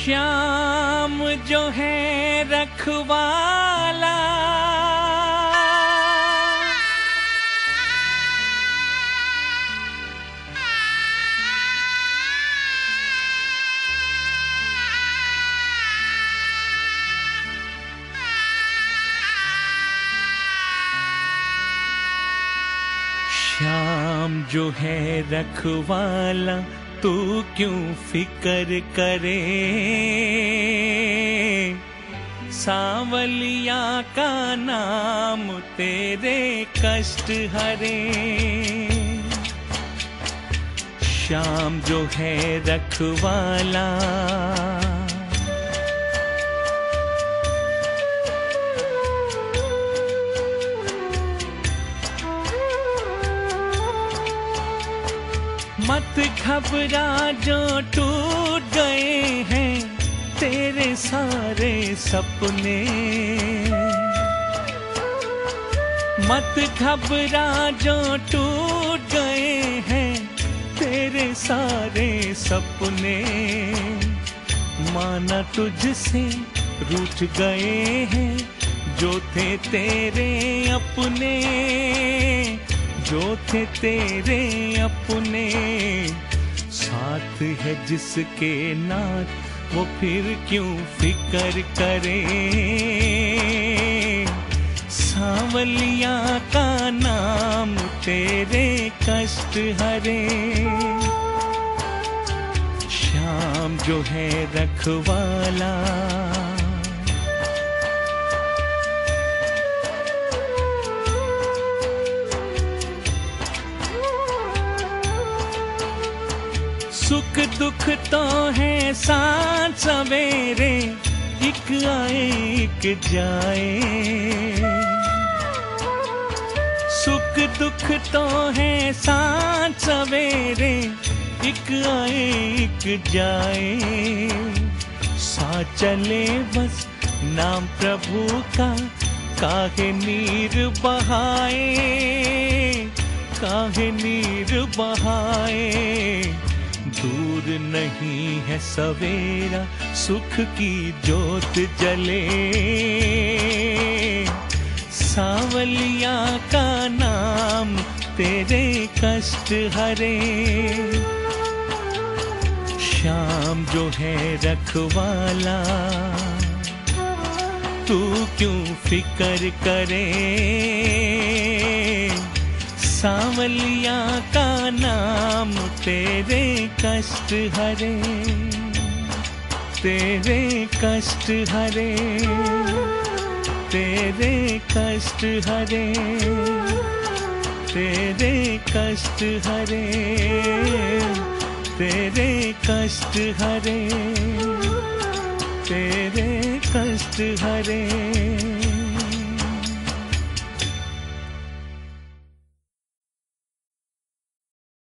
श्याम जो है रखवाला। श्याम जो है रखवाला तू क्यों फिकर करे? सांवलिया का नाम तेरे कष्ट हरे। श्याम जो है रखवाला मत घबरा, जो टूट गए हैं तेरे सारे सपने। मत घबरा, जो टूट गए हैं तेरे सारे सपने। माना तुझसे रूठ गए हैं, जो थे तेरे अपने। जो थे तेरे अपने, साथ है जिसके नाथ, वो फिर क्यों फिकर करे? सावलिया का नाम तेरे कष्ट हरे। श्याम जो है रखवाला सुख दुख तो है साथ सवेरे। एक आए, एक जाए। सुख दुख तो है साथ सवेरे। एक आए, एक जाए। सा चले बस नाम प्रभु का, काहे नीर बहाए। काहे नीर बहाए। दूर नहीं है सवेरा, सुख की जोत जले। सावलिया का नाम तेरे कष्ट हरे। श्याम जो है रखवाला, तू क्यों फिकर करे? सावलिया का नाम, तेरे कष्ट हरे। तेरे कष्ट हरे। तेरे कष्ट हरे। तेरे कष्ट हरे। तेरे कष्ट हरे। तेरे कष्ट हरे।